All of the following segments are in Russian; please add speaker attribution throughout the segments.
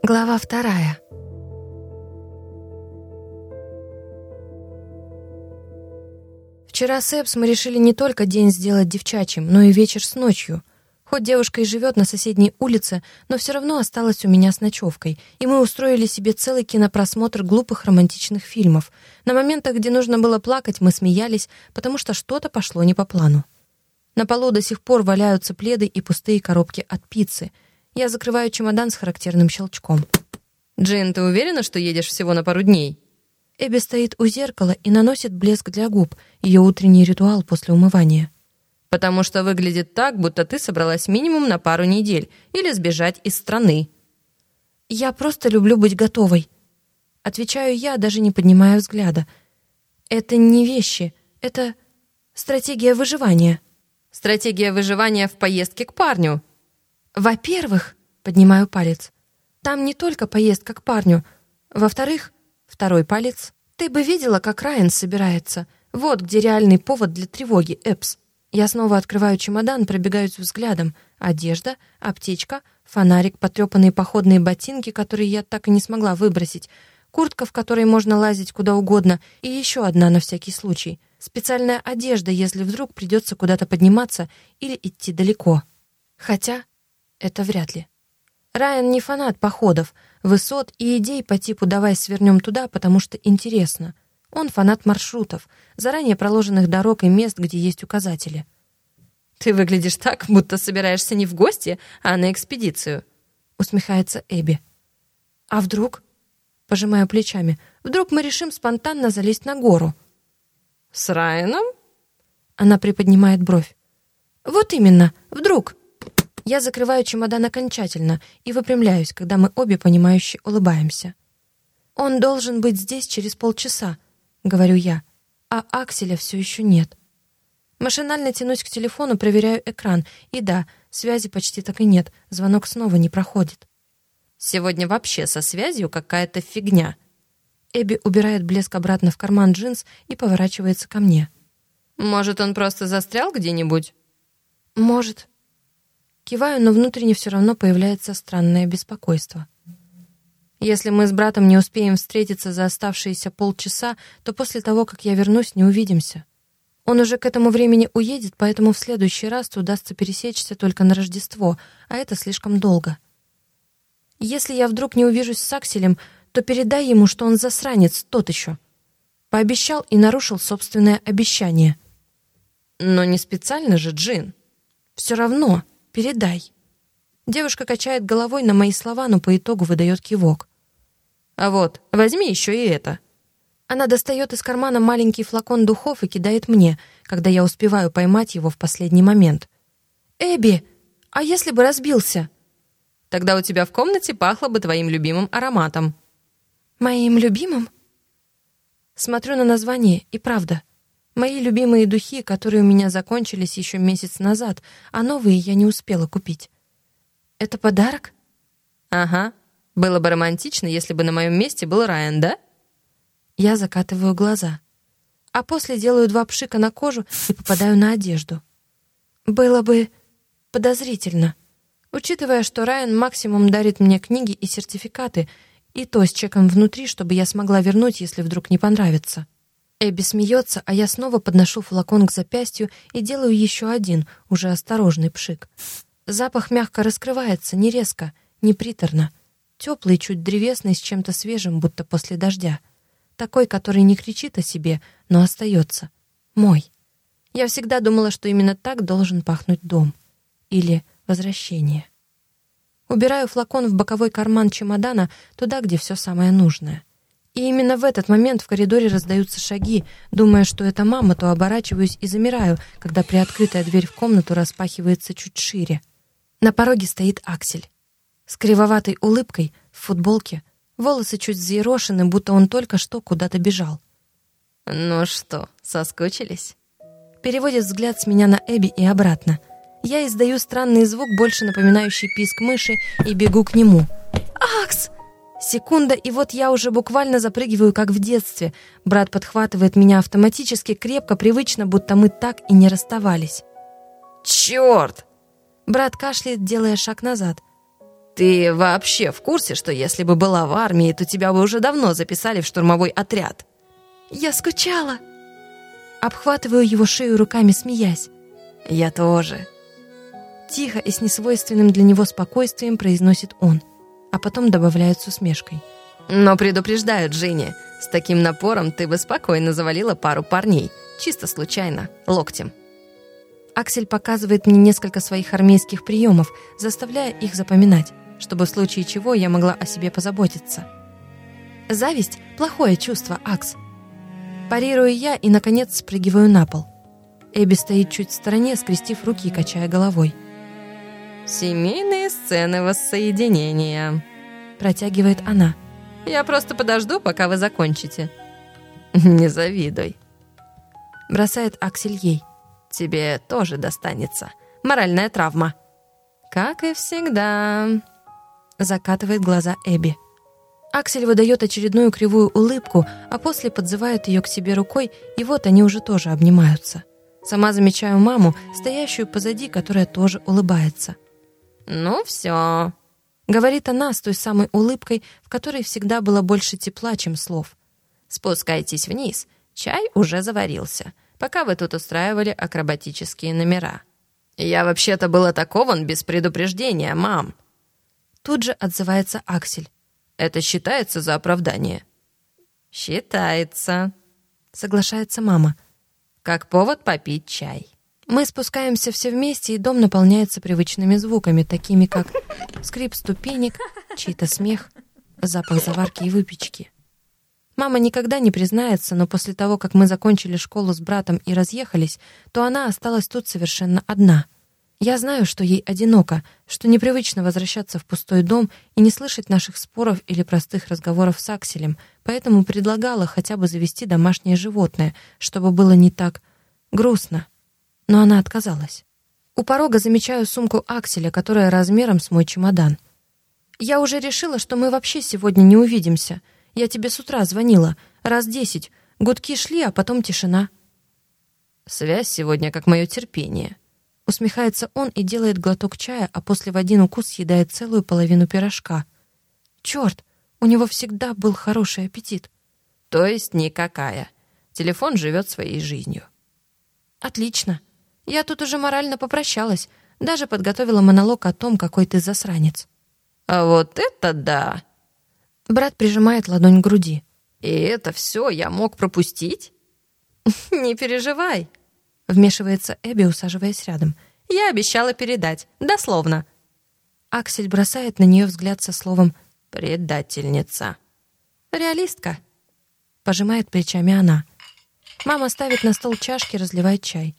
Speaker 1: Глава вторая. Вчера с Эпс мы решили не только день сделать девчачьим, но и вечер с ночью. Хоть девушка и живет на соседней улице, но все равно осталась у меня с ночевкой, и мы устроили себе целый кинопросмотр глупых романтичных фильмов. На моментах, где нужно было плакать, мы смеялись, потому что что-то пошло не по плану. На полу до сих пор валяются пледы и пустые коробки от пиццы — я закрываю чемодан с характерным щелчком.
Speaker 2: «Джин, ты уверена, что едешь всего на пару дней?»
Speaker 1: Эбби стоит у зеркала и наносит блеск для губ, ее утренний ритуал после умывания.
Speaker 2: «Потому что выглядит так, будто ты собралась минимум на пару недель или сбежать из страны».
Speaker 1: «Я просто люблю быть готовой», — отвечаю я, даже не поднимая взгляда. «Это не вещи, это стратегия выживания».
Speaker 2: «Стратегия выживания в поездке к парню»,
Speaker 1: во-первых, поднимаю палец, там не только поездка к парню. Во-вторых, второй палец, ты бы видела, как Райан собирается. Вот где реальный повод для тревоги, Эпс. Я снова открываю чемодан, пробегаюсь взглядом. Одежда, аптечка, фонарик, потрепанные походные ботинки, которые я так и не смогла выбросить, куртка, в которой можно лазить куда угодно, и еще одна на всякий случай. Специальная одежда, если вдруг придется куда-то подниматься или идти далеко. Хотя это вряд ли. Райан не фанат походов, высот и идей по типу «давай свернем туда, потому что интересно». Он фанат маршрутов, заранее проложенных дорог и мест, где есть указатели.
Speaker 2: «Ты выглядишь так, будто собираешься не в гости, а на экспедицию», — усмехается Эбби.
Speaker 1: «А вдруг?» — пожимаю плечами. «Вдруг мы решим спонтанно залезть на гору?»
Speaker 2: «С Райаном?»
Speaker 1: Она приподнимает бровь. «Вот именно, вдруг?» Я закрываю чемодан окончательно и выпрямляюсь, когда мы обе понимающе улыбаемся. «Он должен быть здесь через полчаса», — говорю я, а Акселя все еще нет. Машинально тянусь к телефону, проверяю экран, и да, связи почти так и нет, звонок снова не проходит.
Speaker 2: «Сегодня вообще со связью какая-то фигня».
Speaker 1: Эбби убирает блеск обратно в карман джинс и поворачивается ко мне.
Speaker 2: «Может, он просто застрял где-нибудь?»
Speaker 1: «Может», Киваю, но внутренне все равно появляется странное беспокойство. Если мы с братом не успеем встретиться за оставшиеся полчаса, то после того, как я вернусь, не увидимся. Он уже к этому времени уедет, поэтому в следующий раз удастся пересечься только на Рождество, а это слишком долго. Если я вдруг не увижусь с Акселем, то передай ему, что он засранец, тот еще. Пообещал и нарушил собственное обещание.
Speaker 2: Но не специально же, Джин.
Speaker 1: Все равно. Передай». Девушка качает головой на мои слова, но по итогу выдает кивок.
Speaker 2: «А вот, возьми еще и это».
Speaker 1: Она достает из кармана маленький флакон духов и кидает мне, когда я успеваю поймать его в последний момент. «Эбби, а если бы разбился?»
Speaker 2: «Тогда у тебя в комнате пахло бы твоим любимым ароматом».
Speaker 1: «Моим любимым?» Смотрю на название, и правда. Мои любимые духи, которые у меня закончились еще месяц назад, а новые я не успела купить. Это подарок?
Speaker 2: Ага. Было бы романтично, если бы на моем месте был Райан, да?
Speaker 1: Я закатываю глаза. А после делаю два пшика на кожу и попадаю на одежду. Было бы подозрительно. Учитывая, что Райан максимум дарит мне книги и сертификаты, и то с чеком внутри, чтобы я смогла вернуть, если вдруг не понравится. Эбби смеется, а я снова подношу флакон к запястью и делаю еще один, уже осторожный пшик. Запах мягко раскрывается, не резко, не приторно. Теплый, чуть древесный, с чем-то свежим, будто после дождя. Такой, который не кричит о себе, но остается. Мой. Я всегда думала, что именно так должен пахнуть дом. Или возвращение. Убираю флакон в боковой карман чемодана, туда, где все самое нужное. И именно в этот момент в коридоре раздаются шаги. Думая, что это мама, то оборачиваюсь и замираю, когда приоткрытая дверь в комнату распахивается чуть шире. На пороге стоит Аксель. С кривоватой улыбкой, в футболке, волосы чуть взъерошены, будто он только что куда-то бежал.
Speaker 2: «Ну что, соскучились?»
Speaker 1: Переводит взгляд с меня на Эбби и обратно. Я издаю странный звук, больше напоминающий писк мыши, и бегу к нему. «Акс!» Секунда, и вот я уже буквально запрыгиваю, как в детстве. Брат подхватывает меня автоматически, крепко, привычно, будто мы так и не расставались.
Speaker 2: «Черт!»
Speaker 1: Брат кашляет, делая шаг назад.
Speaker 2: Ты вообще в курсе, что если бы была в армии, то тебя бы уже давно записали в штурмовой отряд?
Speaker 1: Я скучала. Обхватываю его шею руками, смеясь.
Speaker 2: Я тоже.
Speaker 1: Тихо и с несвойственным для него спокойствием произносит он, а потом добавляет с усмешкой.
Speaker 2: Но предупреждаю, Джинни, с таким напором ты бы спокойно завалила пару парней, чисто случайно, локтем.
Speaker 1: Аксель показывает мне несколько своих армейских приемов, заставляя их запоминать чтобы в случае чего я могла о себе позаботиться. Зависть — плохое чувство, Акс. Парирую я и, наконец, спрыгиваю на пол. Эбби стоит чуть в стороне, скрестив руки и качая головой.
Speaker 2: «Семейные сцены воссоединения», — протягивает она. «Я просто подожду, пока вы закончите». «Не завидуй», — бросает Аксель ей. «Тебе тоже достанется. Моральная травма». «Как и всегда»,
Speaker 1: закатывает глаза Эбби. Аксель выдает очередную кривую улыбку, а после подзывает ее к себе рукой, и вот они уже тоже обнимаются. Сама замечаю маму, стоящую позади, которая тоже улыбается.
Speaker 2: «Ну все», —
Speaker 1: говорит она с той самой улыбкой, в которой всегда было больше тепла, чем слов.
Speaker 2: «Спускайтесь вниз, чай уже заварился, пока вы тут устраивали акробатические номера». «Я вообще-то был атакован без предупреждения, мам»,
Speaker 1: Тут же отзывается Аксель.
Speaker 2: «Это считается за оправдание?» «Считается», — соглашается мама. «Как повод попить чай».
Speaker 1: Мы спускаемся все вместе, и дом наполняется привычными звуками, такими как скрип ступенек, чей-то смех, запах заварки и выпечки. Мама никогда не признается, но после того, как мы закончили школу с братом и разъехались, то она осталась тут совершенно одна — я знаю, что ей одиноко, что непривычно возвращаться в пустой дом и не слышать наших споров или простых разговоров с Акселем, поэтому предлагала хотя бы завести домашнее животное, чтобы было не так грустно. Но она отказалась. У порога замечаю сумку Акселя, которая размером с мой чемодан. «Я уже решила, что мы вообще сегодня не увидимся. Я тебе с утра звонила. Раз десять. Гудки шли, а потом тишина».
Speaker 2: «Связь сегодня как мое терпение»,
Speaker 1: Усмехается он и делает глоток чая, а после в один укус съедает целую половину пирожка. Черт, у него всегда был хороший аппетит.
Speaker 2: То есть никакая. Телефон живет своей жизнью.
Speaker 1: Отлично. Я тут уже морально попрощалась. Даже подготовила монолог о том, какой ты засранец.
Speaker 2: А вот это да!
Speaker 1: Брат прижимает ладонь к груди.
Speaker 2: И это все я мог пропустить?
Speaker 1: Не переживай, Вмешивается Эбби, усаживаясь рядом.
Speaker 2: «Я обещала передать. Дословно».
Speaker 1: Аксель бросает на нее взгляд со словом
Speaker 2: «предательница».
Speaker 1: «Реалистка», — пожимает плечами она. Мама ставит на стол чашки, разливает чай.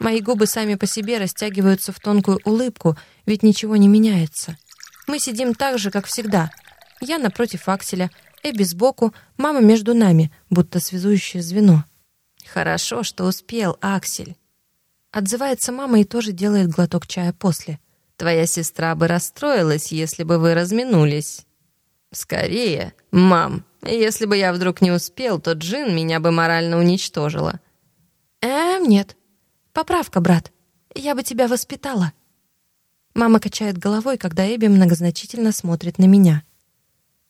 Speaker 1: Мои губы сами по себе растягиваются в тонкую улыбку, ведь ничего не меняется. Мы сидим так же, как всегда. Я напротив Акселя, Эбби сбоку, мама между нами, будто связующее звено.
Speaker 2: «Хорошо, что успел, Аксель».
Speaker 1: Отзывается мама и тоже делает глоток чая после.
Speaker 2: «Твоя сестра бы расстроилась, если бы вы разминулись». «Скорее, мам, если бы я вдруг не успел, то Джин меня бы морально уничтожила».
Speaker 1: «Эм, нет. Поправка, брат. Я бы тебя воспитала». Мама качает головой, когда Эбби многозначительно смотрит на меня.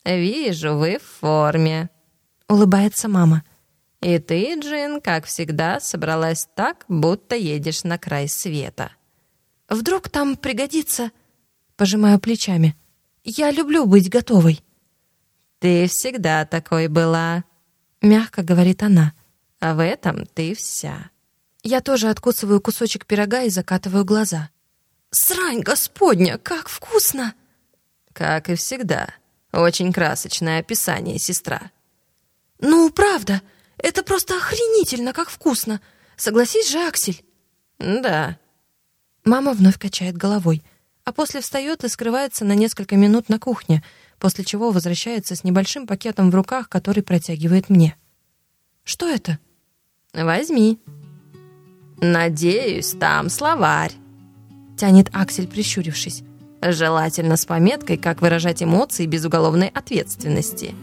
Speaker 2: «Вижу, вы в форме», —
Speaker 1: улыбается мама.
Speaker 2: И ты, Джин, как всегда, собралась так, будто едешь на край света.
Speaker 1: Вдруг там пригодится, пожимаю плечами. Я люблю быть готовой.
Speaker 2: Ты всегда такой была,
Speaker 1: мягко говорит она.
Speaker 2: А в этом ты вся.
Speaker 1: Я тоже откусываю кусочек пирога и закатываю глаза. Срань господня, как вкусно!
Speaker 2: Как и всегда. Очень красочное описание, сестра.
Speaker 1: Ну, правда, это просто охренительно, как вкусно. Согласись же, Аксель?»
Speaker 2: «Да».
Speaker 1: Мама вновь качает головой, а после встает и скрывается на несколько минут на кухне, после чего возвращается с небольшим пакетом в руках, который протягивает мне. «Что это?»
Speaker 2: «Возьми». «Надеюсь, там словарь», —
Speaker 1: тянет Аксель, прищурившись.
Speaker 2: «Желательно с пометкой, как выражать эмоции без уголовной ответственности».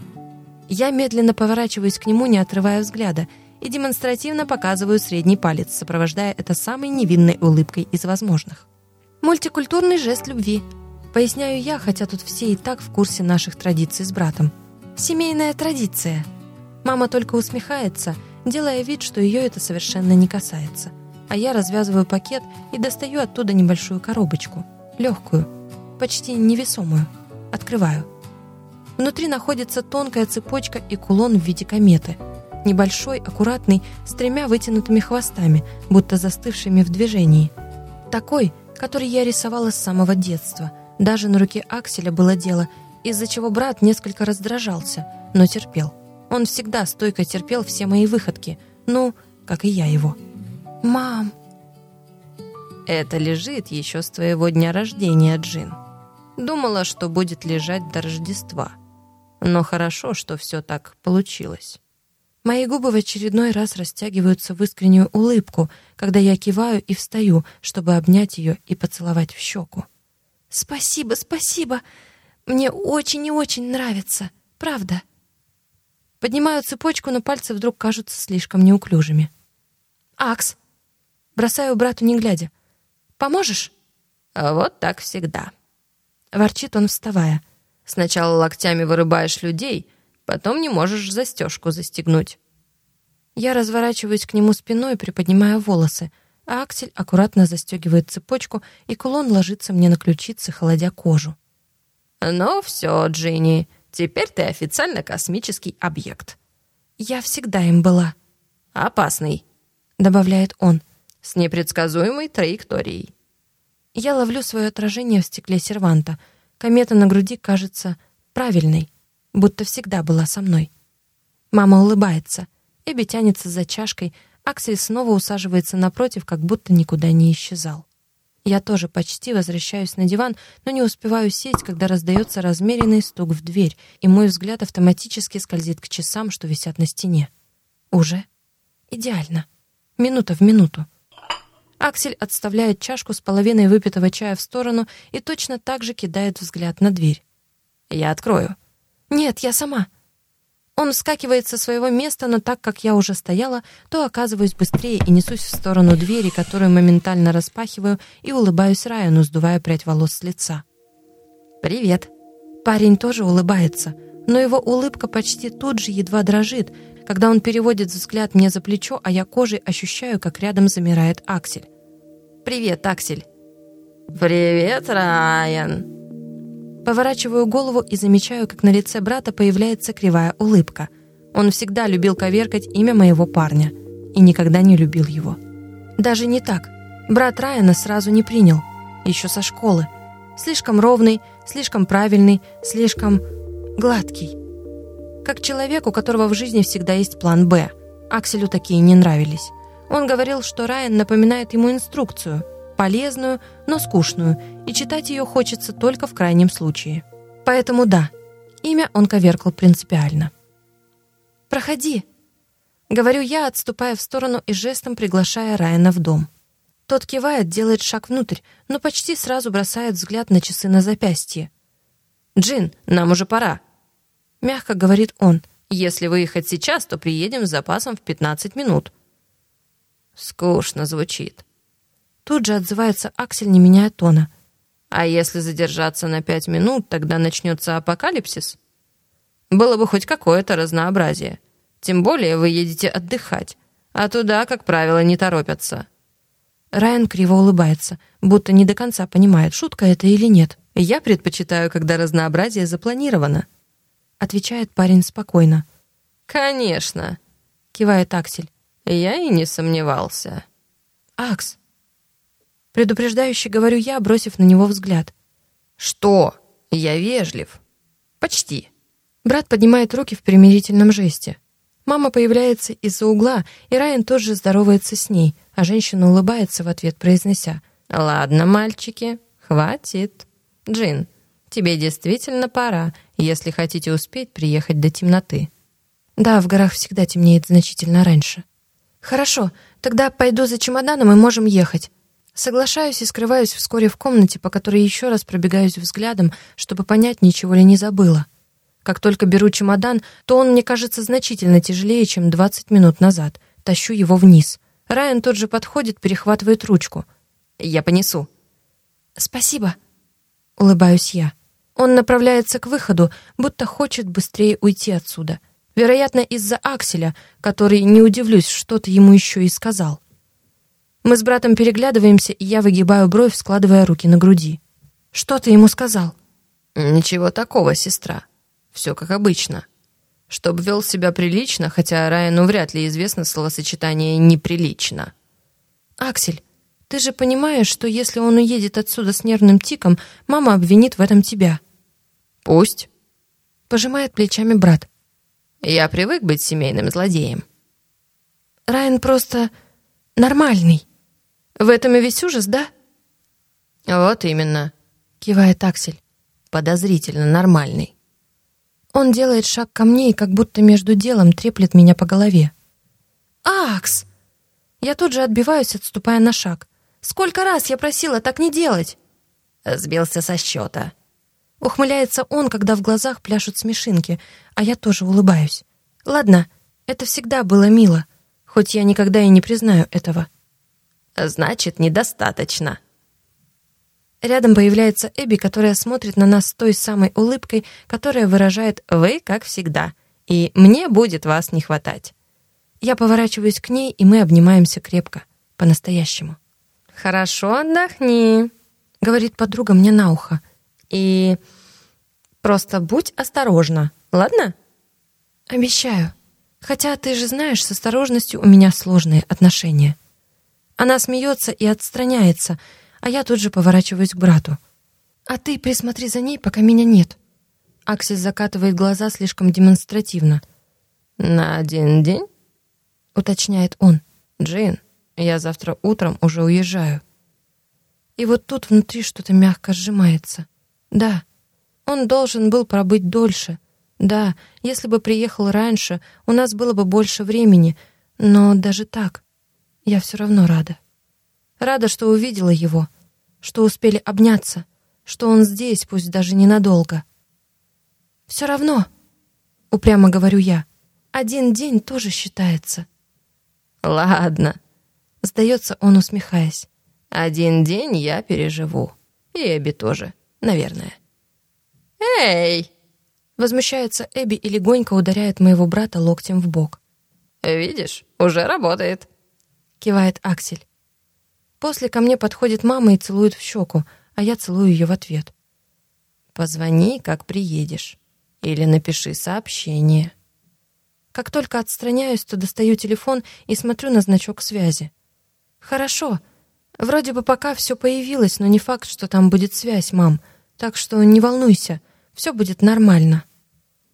Speaker 1: Я медленно поворачиваюсь к нему, не отрывая взгляда, и демонстративно показываю средний палец, сопровождая это самой невинной улыбкой из возможных. Мультикультурный жест любви. Поясняю я, хотя тут все и так в курсе наших традиций с братом. Семейная традиция. Мама только усмехается, делая вид, что ее это совершенно не касается. А я развязываю пакет и достаю оттуда небольшую коробочку. Легкую, почти невесомую. Открываю. Внутри находится тонкая цепочка и кулон в виде кометы. Небольшой, аккуратный, с тремя вытянутыми хвостами, будто застывшими в движении. Такой, который я рисовала с самого детства. Даже на руке Акселя было дело, из-за чего брат несколько раздражался, но терпел. Он всегда стойко терпел все мои выходки, ну, как и я его. «Мам!»
Speaker 2: «Это лежит еще с твоего дня рождения, Джин. Думала, что будет лежать до Рождества. Но хорошо, что все так получилось».
Speaker 1: Мои губы в очередной раз растягиваются в искреннюю улыбку, когда я киваю и встаю, чтобы обнять ее и поцеловать в щеку. «Спасибо, спасибо! Мне очень и очень нравится, правда!» Поднимаю цепочку, но пальцы вдруг кажутся слишком неуклюжими. «Акс!» Бросаю брату, не глядя. «Поможешь?»
Speaker 2: «Вот так всегда!»
Speaker 1: Ворчит он, вставая.
Speaker 2: «Сначала локтями вырубаешь людей, Потом не можешь застежку застегнуть.
Speaker 1: Я разворачиваюсь к нему спиной, приподнимая волосы, а Аксель аккуратно застегивает цепочку, и кулон ложится мне на ключицы, холодя кожу.
Speaker 2: «Ну все, Джинни, теперь ты официально космический объект».
Speaker 1: «Я всегда им была».
Speaker 2: «Опасный», —
Speaker 1: добавляет он.
Speaker 2: «С непредсказуемой траекторией».
Speaker 1: Я ловлю свое отражение в стекле серванта. Комета на груди кажется правильной будто всегда была со мной. Мама улыбается. Эбби тянется за чашкой, Аксель снова усаживается напротив, как будто никуда не исчезал. Я тоже почти возвращаюсь на диван, но не успеваю сесть, когда раздается размеренный стук в дверь, и мой взгляд автоматически скользит к часам, что висят на стене. Уже? Идеально. Минута в минуту. Аксель отставляет чашку с половиной выпитого чая в сторону и точно так же кидает взгляд на дверь.
Speaker 2: «Я открою»,
Speaker 1: «Нет, я сама». Он вскакивает со своего места, но так как я уже стояла, то оказываюсь быстрее и несусь в сторону двери, которую моментально распахиваю, и улыбаюсь Райану, сдувая прядь волос с лица.
Speaker 2: «Привет».
Speaker 1: Парень тоже улыбается, но его улыбка почти тут же едва дрожит, когда он переводит взгляд мне за плечо, а я кожей ощущаю, как рядом замирает Аксель. «Привет, Аксель».
Speaker 2: «Привет, Райан».
Speaker 1: Поворачиваю голову и замечаю, как на лице брата появляется кривая улыбка. Он всегда любил коверкать имя моего парня и никогда не любил его. Даже не так. Брат Райана сразу не принял. Еще со школы. Слишком ровный, слишком правильный, слишком гладкий. Как человек, у которого в жизни всегда есть план «Б». Акселю такие не нравились. Он говорил, что Райан напоминает ему инструкцию – полезную, но скучную, и читать ее хочется только в крайнем случае. Поэтому да, имя он коверкал принципиально. «Проходи», — говорю я, отступая в сторону и жестом приглашая Райана в дом. Тот кивает, делает шаг внутрь, но почти сразу бросает взгляд на часы на запястье.
Speaker 2: «Джин, нам уже пора», —
Speaker 1: мягко говорит он.
Speaker 2: «Если выехать сейчас, то приедем с запасом в 15 минут». Скучно звучит.
Speaker 1: Тут же отзывается Аксель, не меняя тона.
Speaker 2: «А если задержаться на пять минут, тогда начнется апокалипсис? Было бы хоть какое-то разнообразие. Тем более вы едете отдыхать, а туда, как правило, не торопятся».
Speaker 1: Райан криво улыбается, будто не до конца понимает, шутка это или нет.
Speaker 2: «Я предпочитаю, когда разнообразие запланировано», —
Speaker 1: отвечает парень спокойно.
Speaker 2: «Конечно», —
Speaker 1: кивает Аксель.
Speaker 2: «Я и не сомневался».
Speaker 1: «Акс, Предупреждающе говорю я, бросив на него взгляд.
Speaker 2: «Что? Я вежлив. Почти».
Speaker 1: Брат поднимает руки в примирительном жесте. Мама появляется из-за угла, и Райан тоже здоровается с ней, а женщина улыбается в ответ, произнося.
Speaker 2: «Ладно, мальчики, хватит. Джин, тебе действительно пора, если хотите успеть приехать до темноты».
Speaker 1: «Да, в горах всегда темнеет значительно раньше». «Хорошо, тогда пойду за чемоданом и можем ехать». Соглашаюсь и скрываюсь вскоре в комнате, по которой еще раз пробегаюсь взглядом, чтобы понять, ничего ли не забыла. Как только беру чемодан, то он мне кажется значительно тяжелее, чем 20 минут назад. Тащу его вниз. Райан тут же подходит, перехватывает ручку.
Speaker 2: «Я понесу».
Speaker 1: «Спасибо». — улыбаюсь я. Он направляется к выходу, будто хочет быстрее уйти отсюда. Вероятно, из-за Акселя, который, не удивлюсь, что-то ему еще и сказал. Мы с братом переглядываемся, и я выгибаю бровь, складывая руки на груди. «Что ты ему сказал?»
Speaker 2: «Ничего такого, сестра. Все как обычно. Чтоб вел себя прилично, хотя Райану вряд ли известно словосочетание «неприлично».
Speaker 1: «Аксель, ты же понимаешь, что если он уедет отсюда с нервным тиком, мама обвинит в этом тебя».
Speaker 2: «Пусть», —
Speaker 1: пожимает плечами брат.
Speaker 2: «Я привык быть семейным злодеем».
Speaker 1: «Райан просто нормальный. В этом и весь ужас, да?»
Speaker 2: «Вот именно», —
Speaker 1: кивает Аксель.
Speaker 2: «Подозрительно нормальный».
Speaker 1: Он делает шаг ко мне и как будто между делом треплет меня по голове. «Акс!» Я тут же отбиваюсь, отступая на шаг. «Сколько раз я просила так не делать?»
Speaker 2: Сбился со счета.
Speaker 1: Ухмыляется он, когда в глазах пляшут смешинки, а я тоже улыбаюсь. Ладно, это всегда было мило, хоть я никогда и не признаю этого.
Speaker 2: Значит, недостаточно.
Speaker 1: Рядом появляется Эбби, которая смотрит на нас с той самой улыбкой, которая выражает «вы, как всегда», и «мне будет вас не хватать». Я поворачиваюсь к ней, и мы обнимаемся крепко, по-настоящему.
Speaker 2: «Хорошо отдохни», —
Speaker 1: говорит подруга мне на ухо.
Speaker 2: «И просто будь осторожна, ладно?»
Speaker 1: «Обещаю. Хотя ты же знаешь, с осторожностью у меня сложные отношения». Она смеется и отстраняется — а я тут же поворачиваюсь к брату. «А ты присмотри за ней, пока меня нет». Аксель закатывает глаза слишком демонстративно.
Speaker 2: «На один день?»
Speaker 1: — уточняет он.
Speaker 2: «Джин, я завтра утром уже уезжаю».
Speaker 1: И вот тут внутри что-то мягко сжимается. Да, он должен был пробыть дольше. Да, если бы приехал раньше, у нас было бы больше времени, но даже так я все равно рада. Рада, что увидела его, что успели обняться, что он здесь, пусть даже ненадолго. «Все равно», — упрямо говорю я, — «один день тоже считается».
Speaker 2: «Ладно», —
Speaker 1: сдается он, усмехаясь.
Speaker 2: «Один день я переживу. И Эбби тоже, наверное». «Эй!»
Speaker 1: — возмущается Эбби и легонько ударяет моего брата локтем в бок.
Speaker 2: «Видишь, уже работает», —
Speaker 1: кивает Аксель. После ко мне подходит мама и целует в щеку, а я целую ее в ответ.
Speaker 2: «Позвони, как приедешь. Или напиши сообщение».
Speaker 1: Как только отстраняюсь, то достаю телефон и смотрю на значок связи. «Хорошо. Вроде бы пока все появилось, но не факт, что там будет связь, мам. Так что не волнуйся, все будет нормально».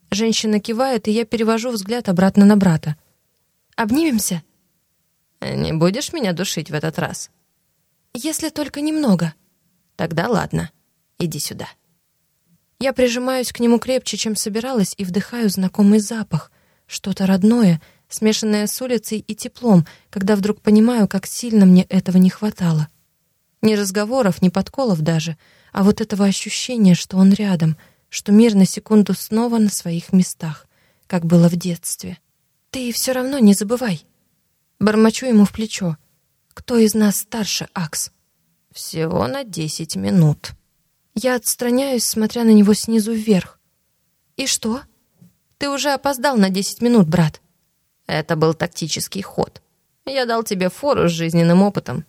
Speaker 1: Женщина кивает, и я перевожу взгляд обратно на брата. «Обнимемся?»
Speaker 2: «Не будешь меня душить в этот раз?»
Speaker 1: Если только немного.
Speaker 2: Тогда ладно. Иди сюда.
Speaker 1: Я прижимаюсь к нему крепче, чем собиралась, и вдыхаю знакомый запах. Что-то родное, смешанное с улицей и теплом, когда вдруг понимаю, как сильно мне этого не хватало. Ни разговоров, ни подколов даже, а вот этого ощущения, что он рядом, что мир на секунду снова на своих местах, как было в детстве. «Ты все равно не забывай!» Бормочу ему в плечо. Кто из нас старше, Акс?
Speaker 2: Всего на десять минут.
Speaker 1: Я отстраняюсь, смотря на него снизу вверх. И что? Ты уже опоздал на десять минут, брат.
Speaker 2: Это был тактический ход. Я дал тебе фору с жизненным опытом.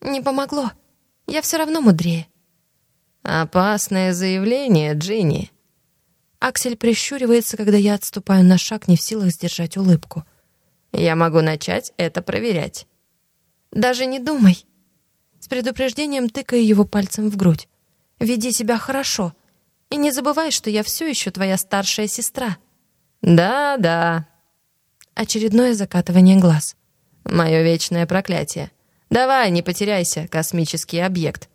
Speaker 1: Не помогло. Я все равно мудрее.
Speaker 2: Опасное заявление, Джинни.
Speaker 1: Аксель прищуривается, когда я отступаю на шаг, не в силах сдержать улыбку.
Speaker 2: Я могу начать это проверять.
Speaker 1: Даже не думай. С предупреждением тыкаю его пальцем в грудь. Веди себя хорошо. И не забывай, что я все еще твоя старшая сестра.
Speaker 2: Да-да.
Speaker 1: Очередное закатывание глаз.
Speaker 2: Мое вечное проклятие. Давай, не потеряйся, космический объект.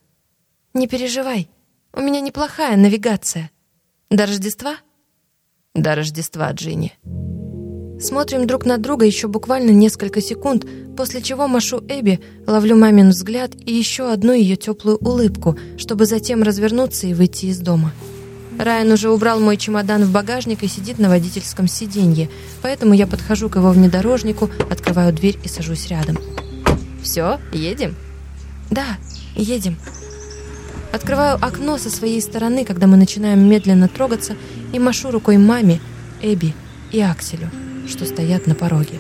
Speaker 1: Не переживай. У меня неплохая навигация. До Рождества?
Speaker 2: До Рождества, Джинни.
Speaker 1: Смотрим друг на друга еще буквально несколько секунд, после чего машу Эбби, ловлю мамин взгляд и еще одну ее теплую улыбку, чтобы затем развернуться и выйти из дома. Райан уже убрал мой чемодан в багажник и сидит на водительском сиденье, поэтому я подхожу к его внедорожнику, открываю дверь и сажусь рядом.
Speaker 2: «Все, едем?»
Speaker 1: «Да, едем». Открываю окно со своей стороны, когда мы начинаем медленно трогаться, и машу рукой маме, Эбби и Акселю, что стоят на пороге.